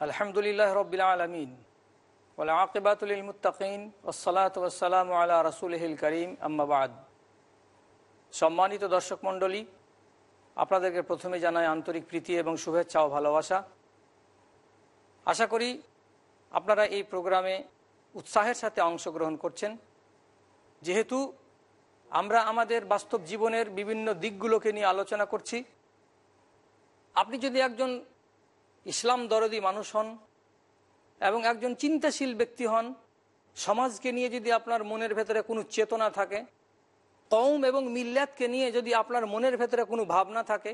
আলহামদুলিল্লাহ রবিল আলমিন। ওলা আকিবাতুল মুতাকিন ওসলাত ওসালাম আল্লাহ রসুলহিল করিম আম্মাবাদ সম্মানিত দর্শক মণ্ডলী, আপনাদেরকে প্রথমে জানাই আন্তরিক প্রীতি এবং শুভেচ্ছা ও ভালোবাসা। আশা করি আপনারা এই প্রোগ্রামে উৎসাহের সাথে অংশগ্রহণ করছেন। যেহেতু আমরা আমাদের বাস্তব জীবনের বিভিন্ন দিকগুলোকে নিয়ে আলোচনা করছি, আপনি যদি একজন ইসলাম দরদি মানুষ হন এবং একজন চিন্তাশীল ব্যক্তি হন, সমাজকে নিয়ে যদি আপনার মনের ভেতরে কোনো চেতনা থাকে কৌম এবং মিল্লাতকে নিয়ে যদি আপনার মনের ভেতরে কোনো ভাবনা থাকে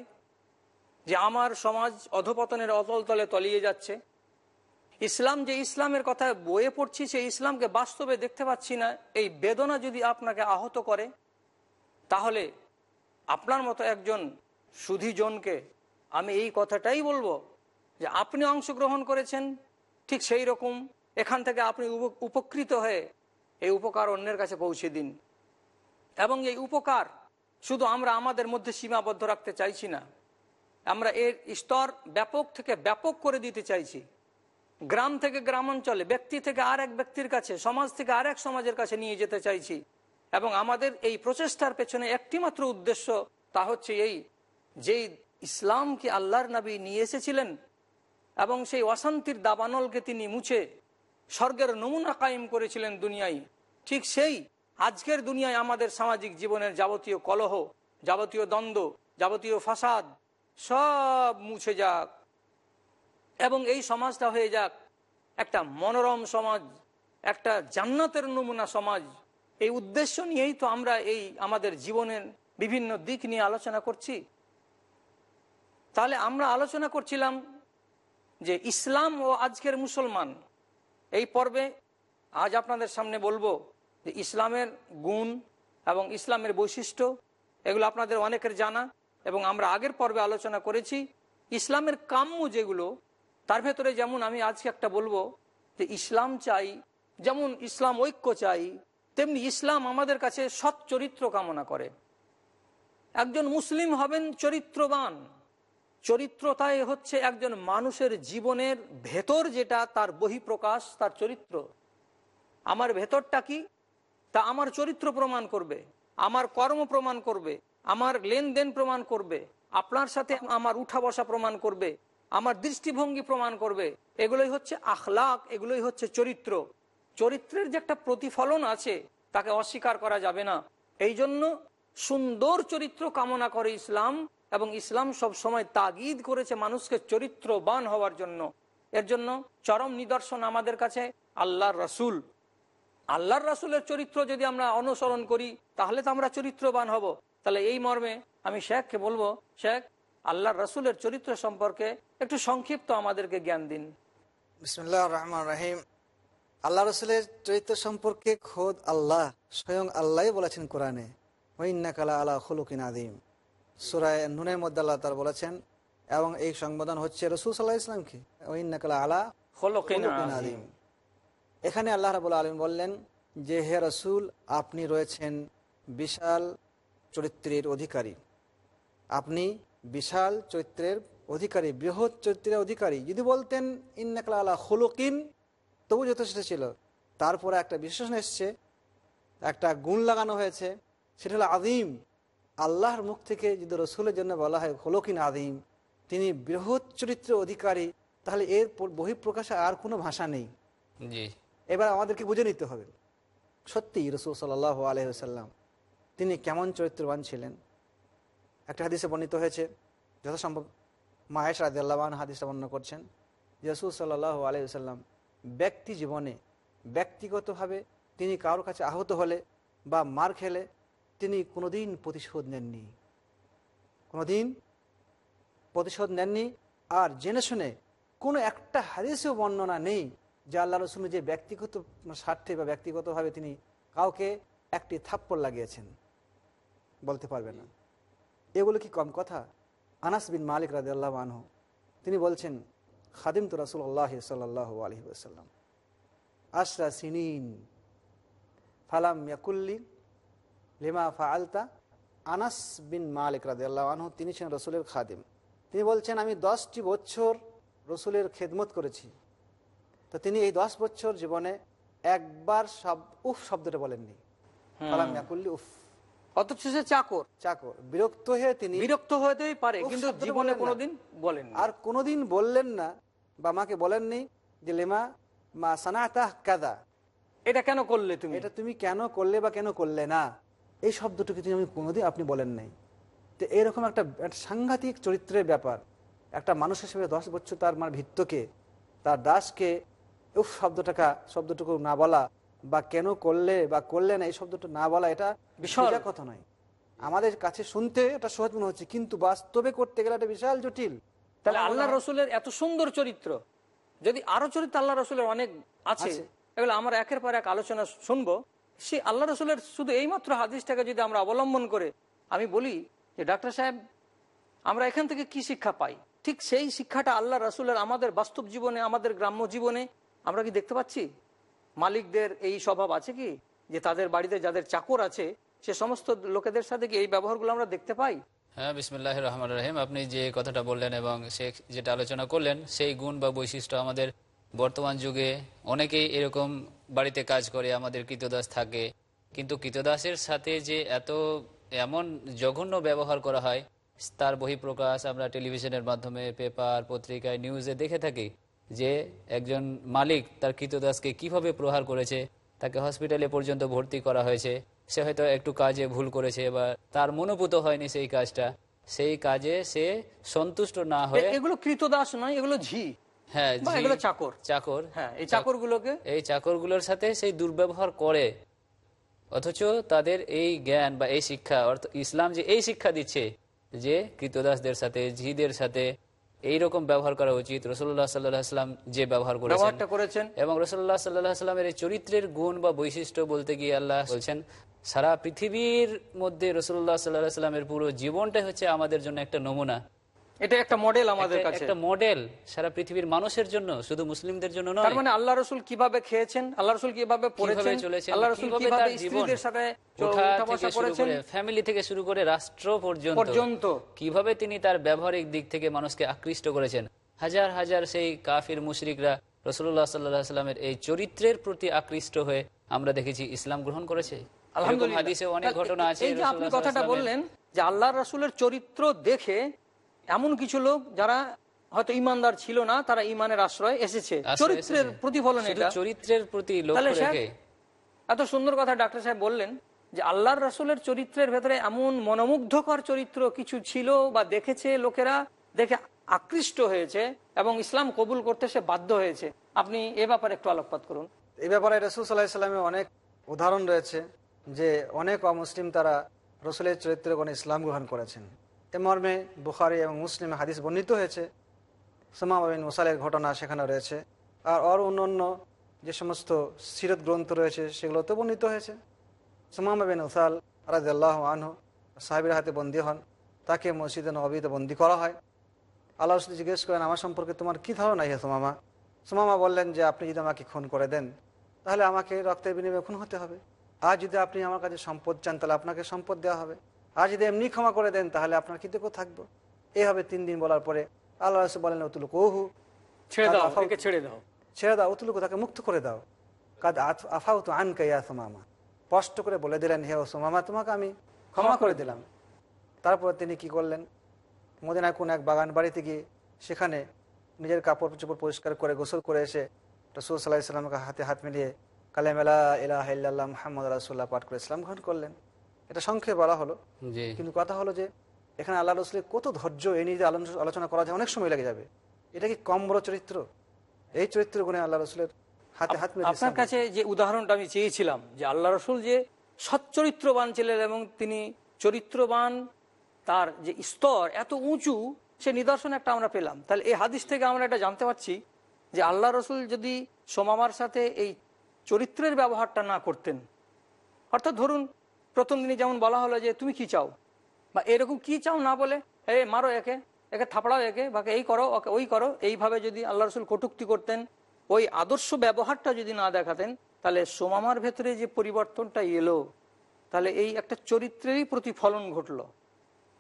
যে আমার সমাজ অধপতনের অতল তলে তলিয়ে যাচ্ছে, ইসলাম যে ইসলামের কথায় বয়ে পড়ছি, সেই ইসলামকে বাস্তবে দেখতে পাচ্ছি না, এই বেদনা যদি আপনাকে আহত করে, তাহলে আপনার মতো একজন সুধীজনকে আমি এই কথাটাই বলব যে আপনি অংশগ্রহণ করেছেন, ঠিক সেই রকম। এখান থেকে আপনি উপকৃত হয়ে এই উপকার অন্যের কাছে পৌঁছে দিন। এবং এই উপকার শুধু আমরা আমাদের মধ্যে সীমাবদ্ধ রাখতে চাইছি না। আমরা এর স্তর ব্যাপক থেকে ব্যাপক করে দিতে চাইছি। গ্রাম থেকে গ্রামাঞ্চলে, ব্যক্তি থেকে আর এক ব্যক্তির কাছে, সমাজ থেকে আর এক সমাজের কাছে নিয়ে যেতে চাইছি। এবং আমাদের এই প্রচেষ্টার পেছনে একটিমাত্র উদ্দেশ্য তা হচ্ছে এই, যেই ইসলামকে আল্লাহর নবী নিয়ে এসেছিলেন এবং সেই অশান্তির দাবানলকে তিনি মুছে স্বর্গের নমুনা কায়েম করেছিলেন দুনিয়ায়। ঠিক সেই আজকের দুনিয়ায় আমাদের সামাজিক জীবনের যাবতীয় কলহ, যাবতীয় দ্বন্দ্ব, যাবতীয় ফাসাদ সব মুছে যাক এবং এই সমাজটা হয়ে যাক একটা মনোরম সমাজ, একটা জান্নাতের নমুনা সমাজ। এই উদ্দেশ্য নিয়েই তো আমরা এই আমাদের জীবনের বিভিন্ন দিক নিয়ে আলোচনা করছি। তাহলে আমরা আলোচনা করছিলাম যে ইসলাম ও আজকের মুসলমান। এই পর্বে আজ আপনাদের সামনে বলব যে ইসলামের গুণ এবং ইসলামের বৈশিষ্ট্য, এগুলো আপনাদের অনেকের জানা এবং আমরা আগের পর্বে আলোচনা করেছি। ইসলামের কাম্য যেগুলো, তার ভেতরে যেমন আমি আজকে একটা বলব যে ইসলাম চাই, যেমন ইসলাম ঐক্য চাই, তেমনি ইসলাম আমাদের কাছে সৎ চরিত্র কামনা করে। একজন মুসলিম হবেন চরিত্রবান। চরিত্রতাই হচ্ছে একজন মানুষের জীবনের ভেতর যেটা তার বহিঃপ্রকাশ, তার চরিত্র। আমার ভেতরটা কি? তা আমার চরিত্র প্রমাণ করবে, আমার কর্ম প্রমাণ করবে, আমার লেনদেন প্রমাণ করবে, আপনার সাথে আমার উঠা বসা প্রমাণ করবে, আমার দৃষ্টিভঙ্গি প্রমাণ করবে। এগুলোই হচ্ছে আখলাক, এগুলোই হচ্ছে চরিত্র। চরিত্রের যে একটা প্রতিফলন আছে, তাকে অস্বীকার করা যাবে না। এই জন্য সুন্দর চরিত্র কামনা করে ইসলাম এবং ইসলাম সব সময় তাগিদ করেছে মানুষকে চরিত্রবান হওয়ার জন্য। এর জন্য চরম নিদর্শন আমাদের কাছে আল্লাহর রসুল। আল্লাহর রাসুলের চরিত্র যদি আমরা অনুসরণ করি, তাহলে তো আমরা চরিত্রবান হব। তাহলে এই মর্মে আমি শেখকে বলব, শেখ, আল্লাহর রাসুলের চরিত্র সম্পর্কে একটু সংক্ষিপ্ত আমাদেরকে জ্ঞান দিন। বিসমুল্লাহ রহমান রাহিম। আল্লাহ রসুলের চরিত্র সম্পর্কে খোদ আল্লাহ স্বয়ং আল্লাহ বলেছেন কোরআনে ওইন্নাকালা আলা খুলুকিন আদিম সুরায় নুনের মধ্যে আল্লাহ তার বলেছেন এবং এই সংবোধন হচ্ছে রসুল সাল্লাহ ইসলামকে আলা। আদিম এখানে আল্লাহ রাবুল আলম বললেন যে হে রসুল আপনি রয়েছেন বিশাল চরিত্রের অধিকারী। আপনি বিশাল চরিত্রের অধিকারী বৃহৎ চরিত্রের অধিকারী। যদি বলতেন ইন্নাকলা আলা হলকিন তবু যথেষ্ট ছিল। তারপরে একটা বিশেষণ এসছে একটা গুণ লাগানো হয়েছে সেটা হলো আদিম আল্লাহর মুখ থেকে যদি রসুলের জন্য বলা হয় হলকিন আদিম তিনি বৃহৎ চরিত্রের অধিকারী তাহলে এর বহিঃপ্রকাশে আর কোনো ভাষা নেই। এবার আমাদেরকে বুঝে নিতে হবে সত্যি রসুল সাল্লাহ আলহিহাল্লাম তিনি কেমন চরিত্রবান ছিলেন? একটা হাদিসে বর্ণিত হয়েছে যথাসম্ভব মাহেশ রাজি আল্লাহান হাদিসে বর্ণনা করছেন রসুল সাল্লাহ আলহিহাল্লাম ব্যক্তি জীবনে ব্যক্তিগতভাবে তিনি কারোর কাছে আহত হলে বা মার খেলে তিনি কোনোদিন প্রতিশোধ নেননি। কোনোদিন প্রতিশোধ নেননি। আর জেনে শুনে কোনো একটা হাদিসেও বর্ণনা নেই যে আল্লাহ রসুল যে ব্যক্তিগত স্বার্থে বা ব্যক্তিগতভাবে তিনি কাউকে একটি থাপ্পড় লাগিয়েছেন। বলতে পারবে না। এগুলো কি কম কথা? আনাস বিন মালিক রাজি আল্লাহ আনহু, তিনি বলছেন, খাদিম তো রাসুল আল্লাহ সাল্লাহ আলহি আসাল্লাম আশরা সিনিন, ফালাম ইয়াকুল্লি লিমা ফাআলতা আনাস বিন মালিক রাজি আল্লাহ আনহু তিনি ছিলেন রসুলের খাদিম। তিনি বলছেন আমি দশটি বছর রসুলের খেদমত করেছি। তো তিনি এই দশ বছর জীবনে একবার সব উফ শব্দটা বলেননি। উফ। অথচ সে চাকর। চাকর। বিরক্ত হয়ে তিনি বিরক্ত হতেই পারে কিন্তু জীবনে কোনোদিন বলেন আর কোনোদিন বললেন না বা মাকে বলেননি যে লেমা মা কাদা এটা কেন করলে তুমি? এটা তুমি কেন করলে বা কেন করলে না? এই শব্দটুকু তুমি আমি কোনোদিন আপনি বলেন নাই তো এরকম একটা একটা সাংঘাতিক চরিত্রের ব্যাপার একটা মানুষ হিসেবে দশ বছর তার মার ভিত্তকে তার দাসকে উফ শব্দটাকা শব্দটুকু না বলা বা কেন করলে বা করলে না এই শব্দটা না বলা এটা বিশাল। কথা নয় আমাদের কাছে শুনতে এটা সহজ মনে হচ্ছে কিন্তু বাস্তবে করতে গেলে এটা বিশাল জটিল তাহলে আল্লাহ রসুলের এত সুন্দর চরিত্র যদি আরও চরিত্র আল্লাহ রসুলের অনেক আছে আছে। এগুলো আমরা একের পর এক আলোচনা শুনব সে আল্লাহ রসুলের শুধু এইমাত্র হাদিসটাকে যদি আমরা অবলম্বন করে, আমি বলি যে ডাক্তার সাহেব, আমরা এখান থেকে কি শিক্ষা পাই? ঠিক সেই শিক্ষাটা আল্লাহ রসুলের আমাদের বাস্তব জীবনে, আমাদের গ্রাম্য জীবনে আমরা কি দেখতে পাচ্ছি? মালিকদের এই স্বভাব আছে কি? যে তাদের বাড়িতে যাদের চাকর আছে, সে সমস্ত লোকেদের সাথে কি এই ব্যবহারগুলো আমরা দেখতে পাই? হ্যাঁ বিসমুল্লাহ রহমান রহিম। আপনি যে কথাটা বললেন এবং সে যেটা আলোচনা করলেন, সেই গুণ বা বৈশিষ্ট্য আমাদের বর্তমান যুগে অনেকেই এরকম বাড়িতে কাজ করে আমাদের কৃতদাস থাকে। কিন্তু কৃতদাসের সাথে যে এত এমন জঘন্য ব্যবহার করা হয় তার বহিঃপ্রকাশ আমরা টেলিভিশনের মাধ্যমে পেপার পত্রিকায় নিউজে দেখে থাকি যে একজন মালিক তার কৃতদাসকে কীভাবে প্রহার করেছে তাকে হসপিটালে পর্যন্ত ভর্তি করা হয়েছে। সে হয়তো একটু কাজে ভুল করেছে বা তার মনোভূত হয়নি সেই কাজটা। সেই কাজে সে সন্তুষ্ট না হয়ে এগুলো কৃতদাস নয় এগুলো ঝি। হ্যাঁ এগুলো চাকর। চাকর। হ্যাঁ এই চাকরগুলোকে এই চাকরগুলোর সাথে সেই দুর্ব্যবহার করে। অথচ তাদের এই জ্ঞান বা এই শিক্ষা অর্থ ইসলাম যে এই শিক্ষা দিচ্ছে যে কৃতদাসদের সাথে ঝিদের সাথে এই রকম ব্যবহার করা উচিত। রসুল্লাহ সাল্লাম যে ব্যবহার করেছেন। এবং রসুল্লাহ সাল্লাহ সাল্লামের এই চরিত্রের গুণ বা বৈশিষ্ট্য বলতে গিয়ে আল্লাহ বলছেন সারা পৃথিবীর মধ্যে রসুল্লাহ সাল্লাহ সাল্লামের পুরো জীবনটাই হচ্ছে আমাদের জন্য একটা নমুনা। এটা একটা মডেল আমাদের কাছে। একটা মডেল সারা পৃথিবীর মানুষের জন্য শুধু মুসলিমদের জন্য নয়। তার মানে আল্লাহ রসুল কীভাবে খেয়েছেন আল্লাহ রসুল কীভাবে পড়েছেন চলেছেন, আল্লাহ রসুল কীভাবে স্ত্রীদের সাথে ফ্যামিলি থেকে শুরু করে রাষ্ট্র পর্যন্ত পর্যন্ত। কীভাবে তিনি তার ব্যবহারিক দিক থেকে মানুষকে আকৃষ্ট করেছেন। হাজার হাজার সেই কাফির মুশরিকরা রসুল্লাহ সাল্লাহ সাল্লামের এই চরিত্রের প্রতি আকৃষ্ট হয়ে আমরা দেখেছি ইসলাম গ্রহণ করেছে। আলহামদুলিল্লাহ। হাদিসে অনেক ঘটনা আছে এই যে আপনি কথাটা বললেন যে আল্লাহ রসুলের চরিত্র দেখে এমন কিছু লোক যারা হয়তো ইমানদার ছিল না তারা ইমানের আশ্রয় এসেছে। চরিত্রের প্রতিফলন এটা। চরিত্রের প্রতি এত সুন্দর কথা ডাক্তার সাহেব বললেন যে আল্লাহর রসুলের চরিত্রের ভেতরে এমন মনোমুগ্ধকর চরিত্র কিছু ছিল বা দেখেছে লোকেরা দেখে আকৃষ্ট হয়েছে এবং ইসলাম কবুল করতে সে বাধ্য হয়েছে। আপনি এ ব্যাপারে একটু আলোকপাত করুন। এই ব্যাপারে রসুল সাল্লাহ সাল্লামের অনেক উদাহরণ রয়েছে যে অনেক অমুসলিম তারা রসুলের চরিত্রে কোনো ইসলাম গ্রহণ করেছেন। এ মর্মে বুখারি এবং মুসলিম হাদিস বর্ণিত হয়েছে। সোমাবিন মুসালের ঘটনা সেখানে রয়েছে। আর অর অন্য অন্য যে সমস্ত সিরত গ্রন্থ রয়েছে, সেগুলোতে বর্ণিত হয়েছে। সোমাবিন উসাল রাজাল্লাহ আনহু সাহেবের হাতে বন্দী হন। তাকে মসজিদে নবীতে বন্দী করা হয়। আল্লাহ রসুল জিজ্ঞেস করেন, আমার সম্পর্কে তোমার কী ধারণা ইহে সোমামা? সোমামা বললেন যে, আপনি যদি আমাকে খুন করে দেন, তাহলে আমাকে রক্তের বিনিময়ে খুন হতে হবে। আর যদি আপনি আমার কাছে সম্পদ চান, তাহলে আপনাকে সম্পদ দেওয়া হবে। আর যদি এমনি ক্ষমা করে দেন তাহলে আপনার কৃতজ্ঞ থাকব। এইভাবে তিন দিন বলার পরে আল্লাহ রসুল বলেন অতুল কৌহু ছেড়ে দাও ছেড়ে দাও। ছেড়ে দাও অতুলুকু তাকে মুক্ত করে দাও। কাদ আফাউ তো আন কাইয়া সোমামা। স্পষ্ট করে বলে দিলেন হে সোমামা তোমাকে আমি ক্ষমা করে দিলাম। তারপর তিনি কি করলেন? মদিনায় কোন এক বাগান বাড়িতে গিয়ে সেখানে নিজের কাপড় চোপড় পরিষ্কার করে গোসল করে এসে রসুল সাল্লাহ ইসলামকে হাতে হাত মিলিয়ে কালেমেলা ইলাহ মোহাম্মদ রাসুল্লাহ পাঠ করে ইসলাম গ্রহণ করলেন। এটা সংক্ষেপে বলা হলো। কিন্তু কথা হলো যে এখানে আল্লাহ রসুলের কত ধৈর্য এ নিয়ে আলোচনা করা যায় অনেক সময় লেগে যাবে। এটা কি কম বড় চরিত্র? এই চরিত্র গুণে আল্লাহ রসুলের হাতে হাত আপনার কাছে যে উদাহরণটা আমি চেয়েছিলাম যে আল্লাহ রসুল যে সচ্চরিত্রবান ছিলেন এবং তিনি চরিত্রবান তার যে স্তর এত উঁচু সে নিদর্শন একটা আমরা পেলাম। তাহলে এই হাদিস থেকে আমরা এটা জানতে পারছি যে আল্লাহ রসুল যদি সোমামার সাথে এই চরিত্রের ব্যবহারটা না করতেন অর্থাৎ ধরুন প্রথম দিনই যেমন বলা হলো যে, তুমি কি চাও? বা, এরকম কি চাও না বলে? এ মারো একে একে থাপড়াও একে, বা, এই করো, ওকে, ওই করো। এইভাবে যদি আল্লাহ রসুল কটুক্তি করতেন, ওই আদর্শ ব্যবহারটা যদি না দেখাতেন, তাহলে সোমামার ভেতরে যে পরিবর্তনটা এলো, তাহলে এই একটা চরিত্রেরই প্রতিফলন ঘটলো।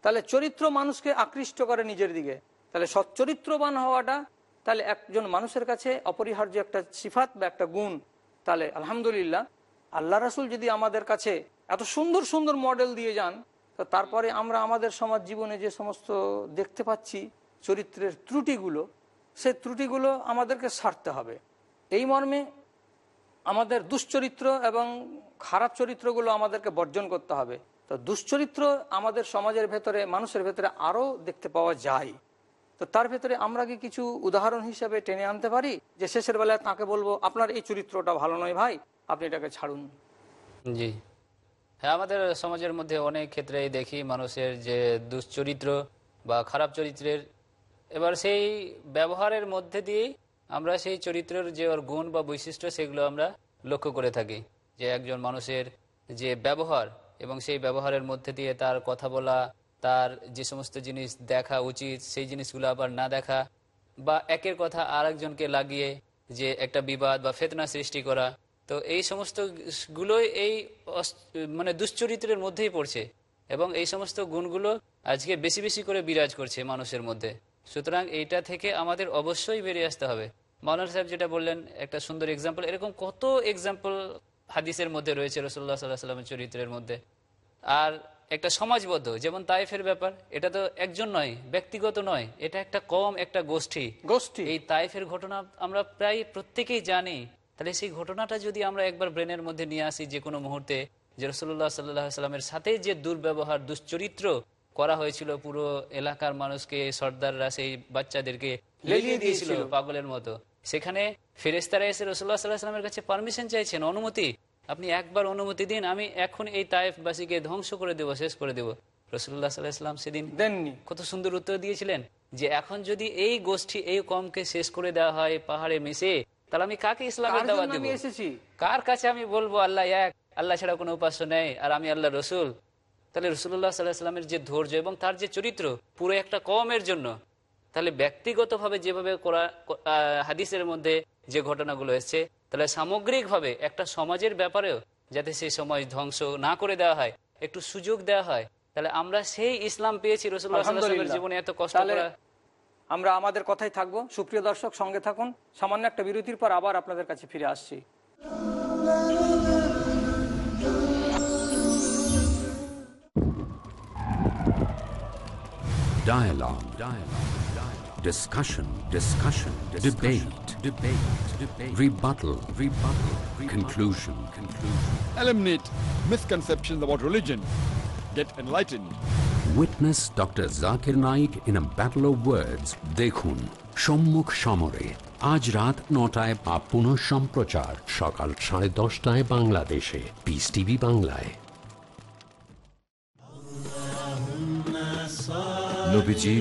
তাহলে চরিত্র মানুষকে আকৃষ্ট করে নিজের দিকে। তাহলে সচ্চরিত্রবান হওয়াটা, তাহলে একজন মানুষের কাছে অপরিহার্য একটা সিফাত বা একটা গুণ। তাহলে আলহামদুলিল্লাহ আল্লাহ রাসুল যদি আমাদের কাছে এত সুন্দর সুন্দর মডেল দিয়ে যান, তো তারপরে আমরা আমাদের সমাজ জীবনে যে সমস্ত দেখতে পাচ্ছি চরিত্রের ত্রুটিগুলো, সেই ত্রুটিগুলো আমাদেরকে সারতে হবে। এই মর্মে আমাদের দুশ্চরিত্র এবং খারাপ চরিত্রগুলো আমাদেরকে বর্জন করতে হবে। তো দুশ্চরিত্র আমাদের সমাজের ভেতরে, মানুষের ভেতরে আরও দেখতে পাওয়া যায়। তো তার ভেতরে আমরা কি কিছু উদাহরণ হিসেবে টেনে আনতে পারি? যে শেষের বেলায় তাকে বলব, আপনার এই চরিত্রটা ভালো নয় ভাই। আপনি এটাকে ছাড়ুন। জি। হ্যাঁ আমাদের সমাজের মধ্যে অনেক ক্ষেত্রেই দেখি মানুষের যে দুশ্চরিত্র বা খারাপ চরিত্রের, এবার সেই ব্যবহারের মধ্যে দিয়েই আমরা সেই চরিত্রের যে ওর গুণ বা বৈশিষ্ট্য সেগুলো আমরা লক্ষ্য করে থাকি। যে একজন মানুষের যে ব্যবহার এবং সেই ব্যবহারের মধ্যে দিয়ে তার কথা বলা, তার যে সমস্ত জিনিস দেখা উচিত, সেই জিনিসগুলো আবার না দেখা বা একের কথা আর একজনকে লাগিয়ে যে একটা বিবাদ বা ফেতনা সৃষ্টি করা তো এই সমস্ত গুলোই এই মানে দুশ্চরিত্রের মধ্যেই পড়ছে এবং এই সমস্ত গুণগুলো আজকে বেশি বেশি করে বিরাজ করছে মানুষের মধ্যে। সুতরাং এইটা থেকে আমাদের অবশ্যই বেরিয়ে আসতে হবে। মাওলানা সাহেব যেটা বললেন একটা সুন্দর এক্সাম্পল এরকম কত এক্সাম্পল হাদিসের মধ্যে রয়েছে রসুল্লাহ সাল্লাহ সাল্লামের চরিত্রের মধ্যে। আর একটা সমাজবদ্ধ যেমন তাইফের ব্যাপার এটা তো একজন নয় ব্যক্তিগত নয় এটা একটা কম একটা গোষ্ঠী। গোষ্ঠী। এই তাইফের ঘটনা আমরা প্রায় প্রত্যেকেই জানি তাহলে সেই ঘটনাটা যদি আমরা একবার ব্রেনের মধ্যে নিয়ে আসি যে কোনো মুহূর্তে যে রসুল্লাহ সাল্লাহ সাল্লামের সাথে যে দুর্ব্যবহার দুশ্চরিত্র করা হয়েছিল পুরো এলাকার মানুষকে সর্দাররা সেই বাচ্চাদেরকে লেলিয়ে দিয়েছিল পাগলের মতো। সেখানে ফেরেস্তারা এসে রসুল্লাহ সাল্লাহ সাল্লামের কাছে পারমিশন চাইছেন অনুমতি। আপনি একবার অনুমতি দিন আমি এখন এই তাইফবাসীকে ধ্বংস করে দেব শেষ করে দেব। রসুল্লাহ সাল্লাহ সাল্লাম সেদিন দেননি। কত সুন্দর উত্তর দিয়েছিলেন যে এখন যদি এই গোষ্ঠী এই কমকে শেষ করে দেওয়া হয় পাহাড়ে মিশে তাহলে আমি কাকে ইসলামের দাওয়াত দেব? এসেছি? কার কাছে আমি বলব আল্লাহ এক আল্লাহ ছাড়া কোনো উপাস্য নেই আর আমি আল্লাহ রসুল। তাহলে রসুল্লাহ সাল্লাহ সাল্লামের যে ধৈর্য এবং তার যে চরিত্র পুরো একটা কমের জন্য। তাহলে ব্যক্তিগতভাবে যেভাবে করা হাদিসের মধ্যে যে ঘটনাগুলো এসছে তাহলে সামগ্রিকভাবে একটা সমাজের ব্যাপারেও যাতে সেই সমাজ ধ্বংস না করে দেওয়া হয় একটু সুযোগ দেওয়া হয় তাহলে আমরা সেই ইসলাম পেয়েছি রসুল্লাহ সাল্লাহ জীবনে এত কষ্ট করা। আমরা আমাদের কথাই থাকব সুপ্রিয় দর্শক সঙ্গে থাকুন সামান্য একটা বিরতির পর আবার আপনাদের কাছে ফিরে আসছি Dialogue. Dialogue. Dialogue. Discussion. Discussion. Discussion. Debate. Debate. Debate. Rebuttal. Rebuttal. Conclusion. Conclusion. Eliminate misconceptions about religion. Get enlightened. Witness Dr. Zakir Naik in a battle of words. দেখুন, সম্মুখ সমরে, আজ রাত নটায় বা পুনঃ সম্প্রচার, সকাল সাড়ে দশটায় বাংলাদেশে পিস টিভি বাংলায়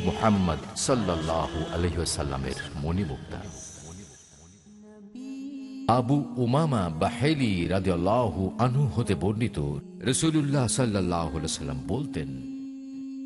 মোহাম্মদ আবু উমামা বাহেলি রাদিয়াল্লাহু আনহু হতে বর্ণিত রসুল্লাহ সাল্লাহ বলতেন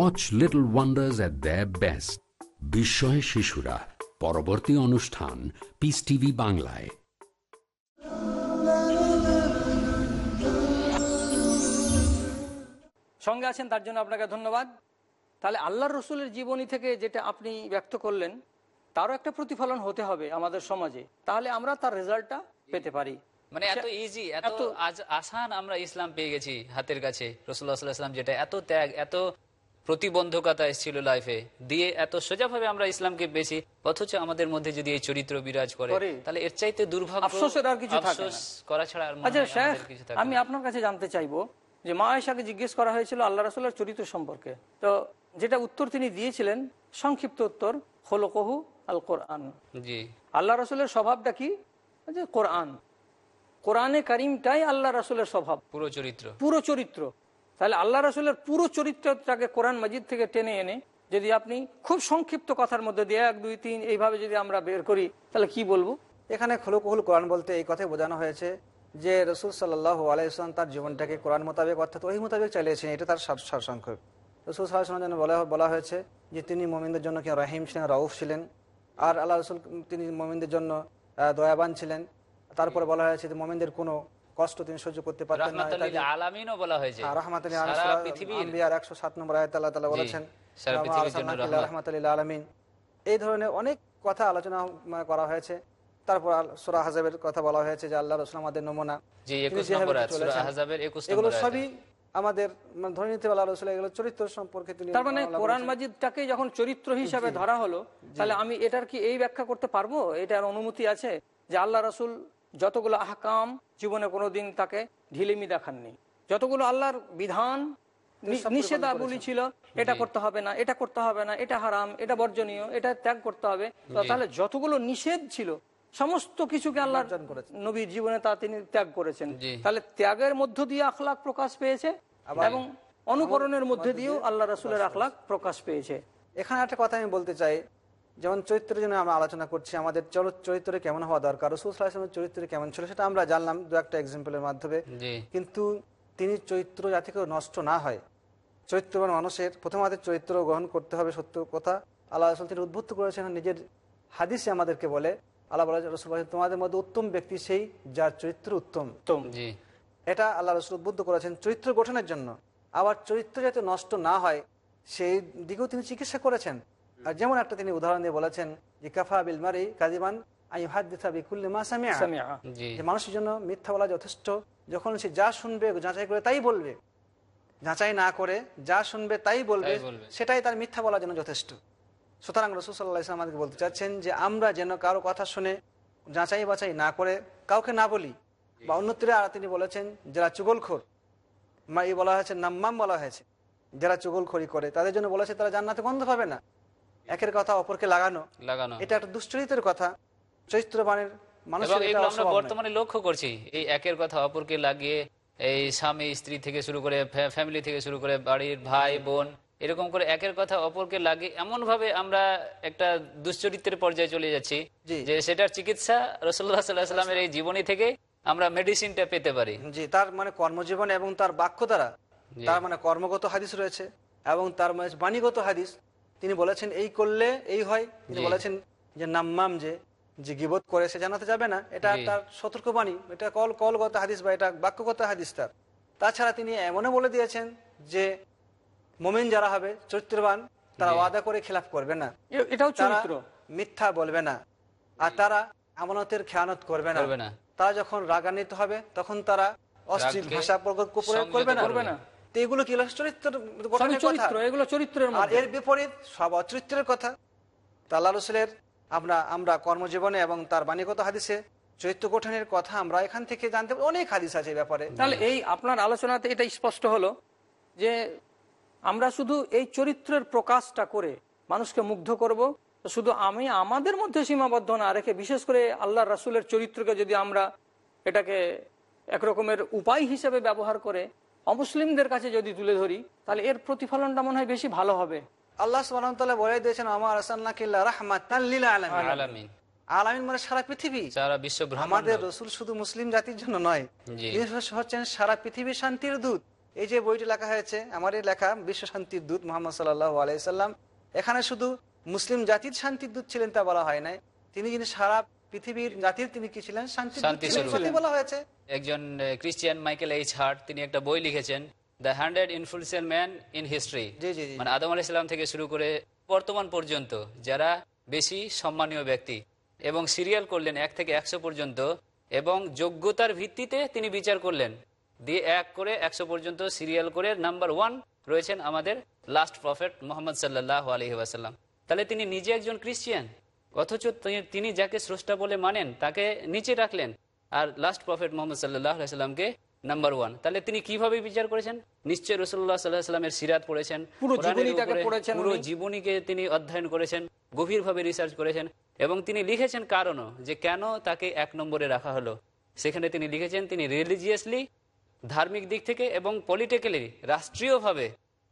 Watch little wonders at the best বিস্ময় শিশুরা পরবর্তী অনুষ্ঠান পিস টিভি বাংলায় সঙ্গে আছেন তার জন্য আপনাকে ধন্যবাদ। তাহলে আল্লাহর রসুলের জীবনী থেকে যেটা আপনি ব্যক্ত করলেন তারও একটা প্রতিফলন হতে হবে আমাদের সমাজে। তাহলে আমরা তার রেজাল্টটা পেতে পারি। মানে এত ইজি এত আজ আসান আমরা ইসলাম পেয়ে গেছি হাতের কাছে। রসুল্লাহ সাল্লাম যেটা এত ত্যাগ এত প্রতিবন্ধকতা এসেছিল লাইফে দিয়ে এত সোজাভাবে আমরা ইসলামকে পেয়েছি অথচ আমাদের মধ্যে যদি এই চরিত্র বিরাজ করে। তাহলে এর চাইতে দুর্ভাগ্য আফসোসের আর কিছু আফসোস করা ছাড়া আর আচ্ছা শেখ আমি আপনার কাছে জানতে চাইব যে মা আয়েশাকে জিজ্ঞেস করা হয়েছিল আল্লাহ রসুলের চরিত্র সম্পর্কে। তো যেটা উত্তর তিনি দিয়েছিলেন সংক্ষিপ্ত উত্তর হলো কহু আল কোরআন। জি। আল্লাহ রসুলের স্বভাবটা কি? যে কোরআন। কোরআনে কারিমটাই আল্লাহ রসুলের স্বভাব। পুরো চরিত্র। পুরো চরিত্র। তাহলে আল্লাহ রসুলের পুরো চরিত্রটাকে কোরআন মাজিদ থেকে টেনে এনে যদি আপনি খুব সংক্ষিপ্ত কথার মধ্যে দিয়ে এক, দুই, তিন, এইভাবে যদি আমরা বের করি, তাহলে কি বলব? এখানে খোলকহুল কোরআন বলতে এই কথাই বোঝানো হয়েছে যে রসুল সাল্লাহ আলাইসলাম তার জীবনটাকে কোরআন মোতাবেক, অর্থাৎ ওই মোতাবেক চালিয়েছেন। এটা তার সার সারসংক্ষেপ রসুল সাল্লাহামের জন্য বলা বলা হয়েছে যে তিনি মোমিনদের জন্য কি রাহিম ছিলেন, রাউফ ছিলেন। আর আল্লাহ রসুল তিনি মোমিনদের জন্য দয়াবান ছিলেন। তারপরে বলা হয়েছে যে মোমিনদের কোনো কষ্ট তিনি সহ্য করতে পারতেন না আলামিনও বলা হয়েছে। হ্যাঁ, আলামিন পৃথিবীর আম্বিয়ার 107 নম্বর আয়াতে আল্লাহ তাআলা বলেছেন সারা পৃথিবীর জন্য আলামিন এই ধরনের অনেক কথা আলোচনা মানে করা হয়েছে। তারপর সূরা হাজাবের কথা বলা হয়েছে যে আল্লাহ রাসূল আমাদের নমুনা। জি, 21 নম্বর আয়াত, সূরা আহজাবের 21 নম্বর এগুলো সবই আমাদের মানে ধরে নিতে পারলে আল্লাহ এগুলো চরিত্র সম্পর্কে তিনি তার মানে কোরআন মাজিদটাকে যখন চরিত্র হিসাবে ধরা হলো তাহলে আমি এটার কি এই ব্যাখ্যা করতে পারব? এটার অনুমতি আছে যে আল্লাহ রাসুল যতগুলো আহকাম জীবনে কোনোদিন তাকে ঢিলিমি দেখাননি। যতগুলো আল্লাহর বিধান নিষেধাবলী ছিল এটা করতে হবে না এটা করতে হবে না এটা হারাম এটা বর্জনীয় এটা ত্যাগ করতে হবে। তাহলে যতগুলো নিষেধ ছিল সমস্ত কিছুকে আল্লাহ নবীর জীবনে তা তিনি ত্যাগ করেছেন। তাহলে ত্যাগের মধ্য দিয়ে আখলাখ প্রকাশ পেয়েছে এবং অনুকরণের মধ্যে দিয়েও আল্লাহ রাসুলের আখলাখ প্রকাশ পেয়েছে। এখানে একটা কথা আমি বলতে চাই যেমন চরিত্রের জন্য আমরা আলোচনা করছি আমাদের চল- চরিত্রে কেমন হওয়া দরকার? রসুল সাল্লাহামের চরিত্রে কেমন ছিল সেটা আমরা জানলাম দু একটা এক্সাম্পলের মাধ্যমে। কিন্তু তিনি চরিত্র যাতে কেউ নষ্ট না হয়। চরিত্রবান মানুষের প্রথম আমাদের চরিত্র গ্রহণ করতে হবে সত্য কথা। আল্লাহ রসুল তিনি উদ্বুদ্ধ করেছেন নিজের হাদিসে আমাদেরকে বলে আল্লাহ রসুল তোমাদের মধ্যে উত্তম ব্যক্তি সেই যার চরিত্র উত্তম। উত্তম। এটা আল্লাহ রসুল উদ্বুদ্ধ করেছেন চরিত্র গঠনের জন্য। আবার চরিত্র যাতে নষ্ট না হয় সেই দিকেও তিনি চিকিৎসা করেছেন। আর যেমন একটা তিনি উদাহরণ দিয়ে বলেছেন যে কাফা বিল মারি কাদিমান আই হাদিসা বিকুল্লি মা সামিআ। সামিআ। জি। যে মানুষের জন্য মিথ্যা বলা যথেষ্ট। যখন সে যা শুনবে যাচাই করে তাই বলবে। যাচাই না করে যা শুনবে তাই বলবে সেটাই তার মিথ্যা বলার জন্য যথেষ্ট। সুতরাং রসুল সাল্লাহ ইসলাম আমাদেরকে বলতে চাচ্ছেন যে আমরা যেন কারও কথা শুনে যাচাই বাছাই না করে কাউকে না বলি। বা অন্যত্রে আর তিনি বলেছেন যারা চুগলখোর মা এই বলা হয়েছে নাম্মাম বলা হয়েছে যারা চুগলখড়ি করে তাদের জন্য বলেছে তারা জান্নাতে গন্ধ পাবে না। একের কথা অপরকে লাগানো লাগানো। এটা একটা দুশ্চরিতের কথা চরিত্রবানের। বর্তমানে লক্ষ্য করছি এই একের কথা অপরকে লাগিয়ে এই স্বামী স্ত্রী থেকে শুরু করে ফ্যামিলি থেকে শুরু করে বাড়ির ভাই বোন এরকম করে একের কথা অপরকে লাগিয়ে এমন ভাবে আমরা একটা দুশ্চরিত্রের পর্যায়ে চলে যাচ্ছি যে সেটার চিকিৎসা রসুল্লাহ সাল্লাহ সাল্লামের এই জীবনী থেকে আমরা মেডিসিনটা পেতে পারি। জি তার মানে কর্মজীবন এবং তার বাক্য দ্বারা তার মানে কর্মগত হাদিস রয়েছে এবং তার মানে বাণীগত হাদিস তিনি বলেছেন এই করলে এই হয়। তিনি বলেছেন যে নাম্মাম যে যে গিবত করে সে জানাতে যাবে না। এটা। তার সতর্কবাণী। এটা কল কলগত হাদিস বা এটা বাক্যগত হাদিস তার। তাছাড়া তিনি এমনও বলে দিয়েছেন যে মোমিন যারা হবে চরিত্রবান তারা ওয়াদা করে খেলাফ করবে না। এটাও তারা চরিত্র। মিথ্যা বলবে না। আর তারা আমানতের খেয়ানত করবে না। তারা যখন রাগান্বিত হবে তখন তারা অশ্লীল ভাষা প্রয়োগ করবে না। তো এগুলো কি চরিত্র চরিত্র এগুলো চরিত্রের আর এর বিপরীত সব অচরিত্রের কথা। তা আল্লাহ রসুলের আমরা আমরা কর্মজীবনে এবং তার বাণীগত হাদিসে চরিত্র গঠনের কথা আমরা এখান থেকে জানতে অনেক হাদিস আছে ব্যাপারে। তাহলে এই আপনার আলোচনাতে এটা স্পষ্ট হলো যে আমরা শুধু এই চরিত্রের প্রকাশটা করে মানুষকে মুগ্ধ করব শুধু আমি আমাদের মধ্যে সীমাবদ্ধ না রেখে বিশেষ করে আল্লাহ রাসুলের চরিত্রকে যদি আমরা এটাকে একরকমের উপায় হিসেবে ব্যবহার করে অমুসলিমদের কাছে যদি তুলে ধরি তাহলে এর প্রতিফলনটা মনে হয় বেশি ভালো হবে। আল্লাহ সুবাহ বলে দিয়েছেন আমার আলামিন। আলামিন। মানে সারা পৃথিবী। সারা বিশ্ব আমাদের রসুল শুধু মুসলিম জাতির জন্য নয় হচ্ছেন সারা পৃথিবীর শান্তির দূত। এই যে বইটি লেখা হয়েছে আমার লেখা বিশ্ব শান্তির দূত মোহাম্মদ সাল্লাহ আলাইসাল্লাম এখানে শুধু মুসলিম জাতির শান্তির দূত ছিলেন তা বলা হয় নাই তিনি যিনি সারা পৃথিবীর জাতির তিনি কি ছিলেন? শান্তি বলা হয়েছে। একজন ক্রিশ্চিয়ান মাইকেল এইচ হার্ট তিনি একটা বই লিখেছেন the hundred influential man in history মানে আদম ইসলাম থেকে শুরু করে বর্তমান পর্যন্ত যারা বেশি সম্মানীয় ব্যক্তি এবং সিরিয়াল করলেন এক থেকে একশো পর্যন্ত এবং যোগ্যতার ভিত্তিতে তিনি বিচার করলেন। দিয়ে এক করে একশো পর্যন্ত সিরিয়াল করে নাম্বার ওয়ান রয়েছেন আমাদের লাস্ট প্রফেট মোহাম্মদ সাল্লাহ আলহি ওয়াসাল্লাম। তাহলে তিনি নিজে একজন ক্রিশ্চিয়ান অথচ তিনি- যাকে স্রষ্টা বলে মানেন তাকে নিচে রাখলেন। আর লাস্ট প্রফেট মোহাম্মদ সাল্লাহ সাল্লামকে নাম্বার ওয়ান তাহলে তিনি কীভাবে বিচার করেছেন? নিশ্চয় রসুল্লাহ সাল্লাহ সাল্লামের সিরাত পড়েছেন। পুরো। জীবনীকে তিনি অধ্যয়ন করেছেন গভীরভাবে রিসার্চ করেছেন এবং তিনি লিখেছেন কারণও যে কেন তাকে এক নম্বরে রাখা হলো। সেখানে তিনি লিখেছেন তিনি রিলিজিয়াসলি ধার্মিক দিক থেকে এবং পলিটিক্যালি রাষ্ট্রীয়ভাবে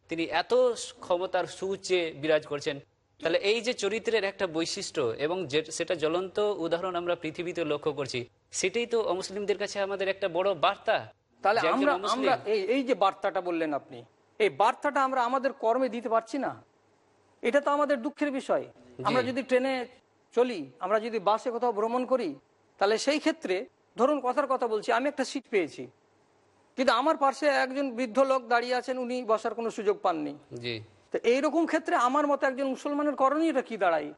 তিনি এত ক্ষমতার সুউচ্চে বিরাজ করছেন। তাহলে এই যে চরিত্রের একটা বৈশিষ্ট্য এবং সেটা জ্বলন্ত উদাহরণ আমরা পৃথিবীতে লক্ষ্য করছি সেটাই তো অমুসলিমদের কাছে আমাদের একটা বড় বার্তা। তাহলে আমরা আমরা এই যে বার্তাটা বললেন আপনি এই বার্তাটা আমরা আমাদের কর্মে দিতে পারছি না। এটা তো আমাদের দুঃখের বিষয়। আমরা যদি ট্রেনে চলি আমরা যদি বাসে কোথাও ভ্রমণ করি তাহলে সেই ক্ষেত্রে ধরুন কথার কথা বলছি আমি একটা সিট পেয়েছি। কিন্তু আমার পাশে একজন বৃদ্ধ লোক দাঁড়িয়ে আছেন উনি বসার কোনো সুযোগ পাননি। তো এইরকম ক্ষেত্রে আমার মতো একজন মুসলমানের করণীয়টা কি দাঁড়ায়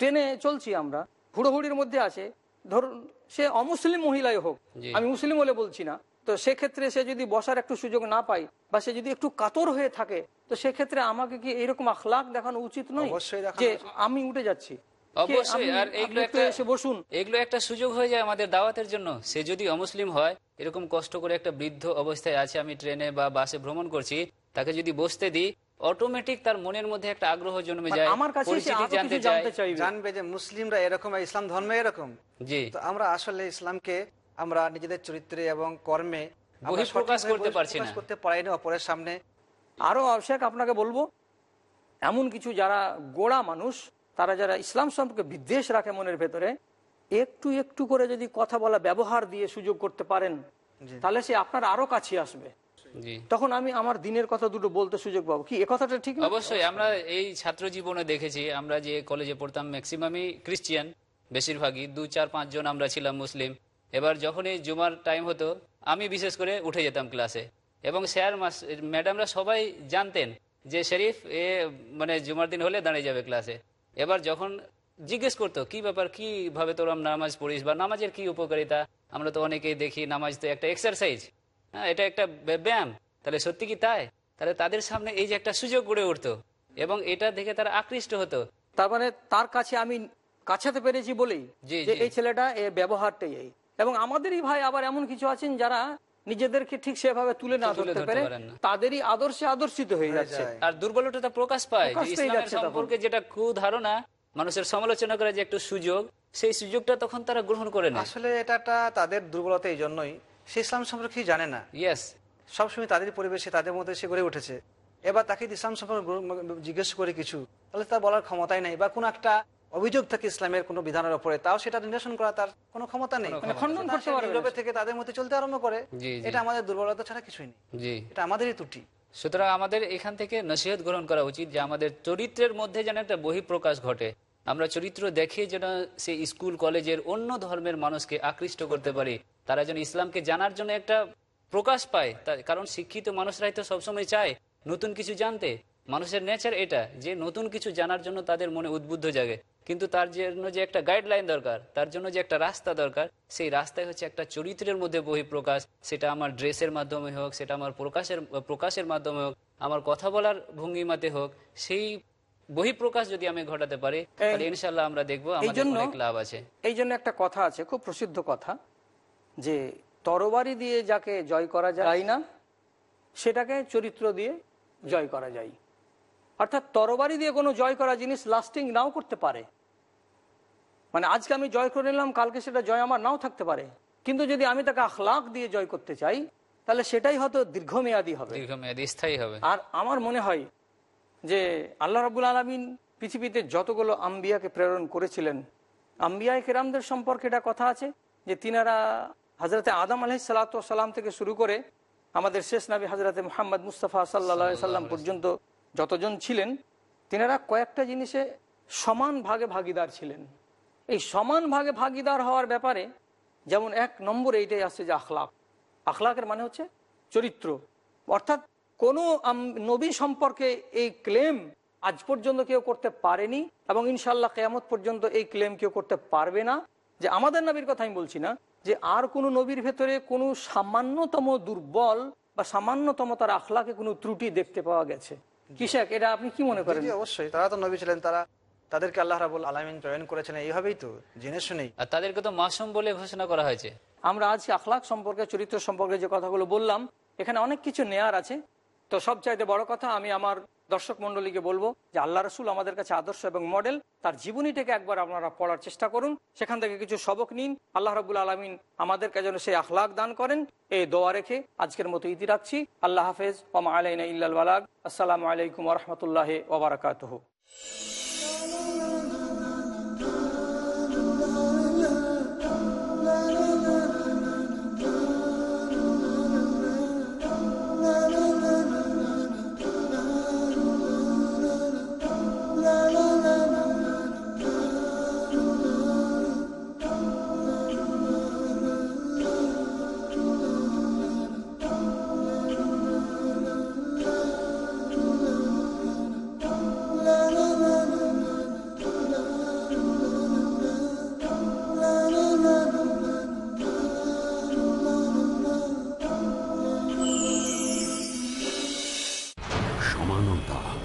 ট্রেনে চলছি আমরা হুড়োহুড়ির মধ্যে আছে। ধরুন সে অমুসলিম মহিলাই হোক আমি মুসলিম বলে বলছি না। তো সেক্ষেত্রে সে যদি বসার একটু সুযোগ না পায় বা সে যদি একটু কাতর হয়ে থাকে তো সেক্ষেত্রে আমাকে কি এরকম আখলাক দেখানো উচিত নয়? অবশ্যই যে আমি উঠে যাচ্ছি। অবশ্যই আর এইগুলো একটা বসুন। এগুলো একটা সুযোগ হয়ে যায় আমাদের দাওয়াতের জন্য। সে যদি অমুসলিম হয় এরকম কষ্ট করে একটা বৃদ্ধ অবস্থায় আছে আমি ট্রেনে বা বাসে ভ্রমণ করছি তাকে যদি বসতে দিই অটোমেটিক তার মনের মধ্যে একটা আগ্রহ জন্মে মানে যায় আমার কাছে জানতে জানবে যে মুসলিমরা এরকম ইসলাম ধর্ম এরকম। জি। তো আমরা আসলে ইসলামকে আমরা নিজেদের চরিত্রে এবং কর্মে সঠিকভাবে করতে পারছি না। করতে পারি অপরের সামনে। আরও আবশ্যক আপনাকে বলব এমন কিছু যারা গোড়া মানুষ তারা যারা ইসলাম সম্পর্কে বিদ্বেষ রাখে মনের ভেতরে একটু একটু করে যদি কথা বলা ব্যবহার দিয়ে সুযোগ করতে পারেন তাহলে সে আপনার আরও কাছে আসবে। তখন আমি আমার দিনের কথা দুটো বলতে সুযোগ পাবো। কি এ কথাটা ঠিক অবশ্যই আমরা এই ছাত্র জীবনে দেখেছি আমরা যে কলেজে পড়তাম ম্যাক্সিমামই ক্রিশ্চিয়ান বেশিরভাগই দু চার পাঁচ জন আমরা ছিলাম মুসলিম এবার যখনই জুমার টাইম হতো আমি বিশেষ করে উঠে যেতাম ক্লাসে এবং স্যার ম্যাডামরা সবাই জানতেন যে শরীফ এ মানে জুমার দিন হলে দাঁড়িয়ে যাবে ক্লাসে এবার যখন জিজ্ঞেস করতো কি ব্যাপার কি ভাবে তোরা নামাজ পড়িস বা নামাজের কি উপকারিতা? আমরা তো অনেকেই দেখি নামাজ তো একটা এক্সারসাইজ হ্যাঁ এটা একটা ব্যায়াম। তাহলে সত্যি কি তাই? তাহলে তাদের সামনে এই যে একটা সুযোগ গড়ে উঠতো এবং এটা দেখে তারা আকৃষ্ট হতো। তার মানে তার কাছে আমি কাছাতে পেরেছি বলেই যে এই ছেলেটা এ ব্যবহারটাই এই। এবং আমাদেরই ভাই আবার এমন কিছু আছেন যারা নিজেদেরকে ঠিক সেভাবে তুলে না তুলে ধরতে পারে তাদেরই আদর্শে আদর্শিত হয়ে যাচ্ছে। আর দুর্বলতা প্রকাশ পায়। সম্পর্কে যেটা কুধারণা মানুষের সমালোচনা করার যে একটু সুযোগ সেই সুযোগটা তখন তারা গ্রহণ করে নেয়। আসলে এটা তাদের দুর্বলতা এই জন্যই সে ইসলাম সম্পর্কে জানে না। ইয়েস সবসময় তাদের পরিবেশে তাদের মধ্যে সে গড়ে উঠেছে। এবার তাকে ইসলাম সম্পর্কে জিজ্ঞেস করে কিছু তাহলে তার বলার ক্ষমতাই নাই বা কোনো একটা অভিযোগ থাকে ইসলামের কোনো বিধানের উপরে তাও সেটা নিরসন করা তার কোনো ক্ষমতা নেই। মানে খণ্ডন করতে সে। থেকে তাদের মধ্যে চলতে আরম্ভ করে। এটা আমাদের দুর্বলতা ছাড়া কিছুই নেই। এটা আমাদেরই ত্রুটি। সুতরাং আমাদের এখান থেকে নসিহত গ্রহণ করা উচিত যে আমাদের চরিত্রের মধ্যে যেন একটা বহিঃপ্রকাশ ঘটে। আমরা চরিত্র দেখে যেন সেই স্কুল কলেজের অন্য ধর্মের মানুষকে আকৃষ্ট করতে পারি। তারা যেন ইসলামকে জানার জন্য একটা প্রকাশ পায়। কারণ শিক্ষিত মানুষরাই তো সবসময় চায় নতুন কিছু জানতে। মানুষের নেচার এটা যে নতুন কিছু জানার জন্য তাদের মনে উদ্বুদ্ধ জাগে। কিন্তু তার জন্য যে একটা গাইডলাইন দরকার তার জন্য যে একটা রাস্তা দরকার সেই রাস্তায় হচ্ছে একটা চরিত্রের মধ্যে বহিঃপ্রকাশ। সেটা আমার ড্রেসের মাধ্যমে হোক সেটা আমার প্রকাশের প্রকাশের মাধ্যমে হোক আমার কথা বলার ভঙ্গিমাতে হোক সেই বহিঃপ্রকাশ যদি আমি ঘটাতে পারি তাহলে ইনশাল্লাহ আমরা দেখব আমাদের জন্য- অনেক লাভ আছে। এই জন্য একটা কথা আছে খুব প্রসিদ্ধ কথা। যে তরবারি দিয়ে যাকে জয় করা যায় না? সেটাকে চরিত্র দিয়ে জয় করা যায়। অর্থাৎ তরবারি দিয়ে কোনো জয় করা জিনিস লাস্টিং নাও করতে পারে। মানে আজকে আমি জয় করে নিলাম কালকে সেটা জয় আমার নাও থাকতে পারে। কিন্তু যদি আমি তাকে আখলাখ দিয়ে জয় করতে চাই তাহলে সেটাই হয়তো দীর্ঘমেয়াদী হবে। দীর্ঘমেয়াদী স্থায়ী হবে। আর আমার মনে হয় যে আল্লাহ রাবুল আলমিন পৃথিবীতে যতগুলো আম্বিয়াকে প্রেরণ করেছিলেন আম্বিয়া কেরামদের সম্পর্কে এটা কথা আছে যে তিনারা হজরতে আদম আলহ সালাম থেকে শুরু করে আমাদের শেষ নবী হজরতে মোহাম্মদ মুস্তফা সাল্লা সাল্লাম পর্যন্ত যতজন ছিলেন তিনারা কয়েকটা জিনিসে সমান ভাগে ভাগিদার ছিলেন। এই সমান ভাগে ভাগিদার হওয়ার ব্যাপারে যেমন এক নম্বর এইটাই আসছে যে আখলাক। আখলাকের মানে হচ্ছে চরিত্র। অর্থাৎ কোনো নবী সম্পর্কে এই ক্লেম আজ পর্যন্ত কেউ করতে পারেনি এবং ইনশাল্লাহ কেয়ামত পর্যন্ত এই ক্লেম কেউ করতে পারবে না। যে আমাদের নবীর কথা আমি বলছি না যে আর কোনো নবীর ভেতরে কোনো সামান্যতম দুর্বল বা সামান্যতম তার আখলাকে কোনো ত্রুটি দেখতে পাওয়া গেছে। কিসেক এটা আপনি কি মনে করেন? অবশ্যই। তারা তো নবী ছিলেন তারা তাদেরকে আল্লাহ রাবুল আলমিন প্রেরণ করেছেন এইভাবেই তো জেনে শুনেই। আর তাদেরকে তো মাসুম বলে ঘোষণা করা হয়েছে। আমরা আজ আখলাক সম্পর্কে চরিত্র সম্পর্কে যে কথাগুলো বললাম এখানে অনেক কিছু নেয়ার আছে। তো সবচাইতে বড় কথা আমি আমার দর্শক মন্ডলীকে বলব যে আল্লাহ রসুল আমাদের কাছে আদর্শ এবং মডেল, তার জীবনীটাকে একবার আপনারা পড়ার চেষ্টা করুন। সেখান থেকে কিছু সবক নিন। আল্লাহ রবুল আলমিন আমাদেরকে যেন সেই আখলাক দান করেন। এই দোয়া রেখে আজকের মতো ইতি রাখছি। আল্লাহ হাফেজ। ওমা আলাইনা ইল্লাল আসসালামু আলাইকুম রহমতুল্লাহ ওবরাকাতহ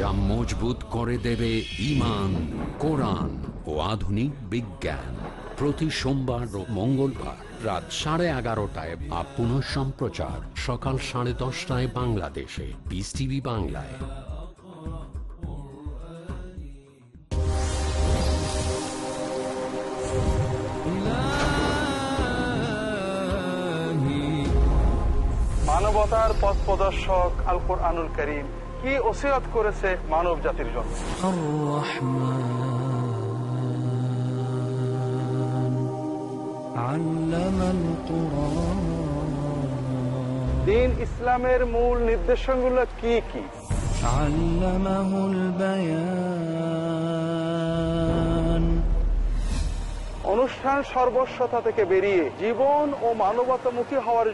যা মজবুত করে দেবে ইমান কোরআন ও আধুনিক বিজ্ঞান। প্রতি সোমবার ও মঙ্গলবার রাত সাড়ে এগারোটায় বা পুনঃ সম্প্রচার সকাল সাড়ে দশটায় বাংলাদেশে। পিস টিভি বাংলায়। মানবতার পথ প্রদর্শক আল কোরআনুল করিম। কি ওসিরাত করেছে মানব জাতির জন্য? দিন ইসলামের মূল নির্দেশনগুলো কি কি? অনুষ্ঠান সর্বস্বতা থেকে বেরিয়ে জীবন ও মানবতামুখী হওয়ার